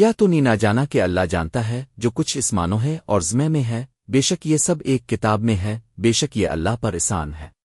کیا تو نی نہ جانا کہ اللہ جانتا ہے جو کچھ اسمانوں ہے اور زمے میں ہے؟ بے شک یہ سب ایک کتاب میں ہے، بے شک یہ اللہ پر اسان ہے۔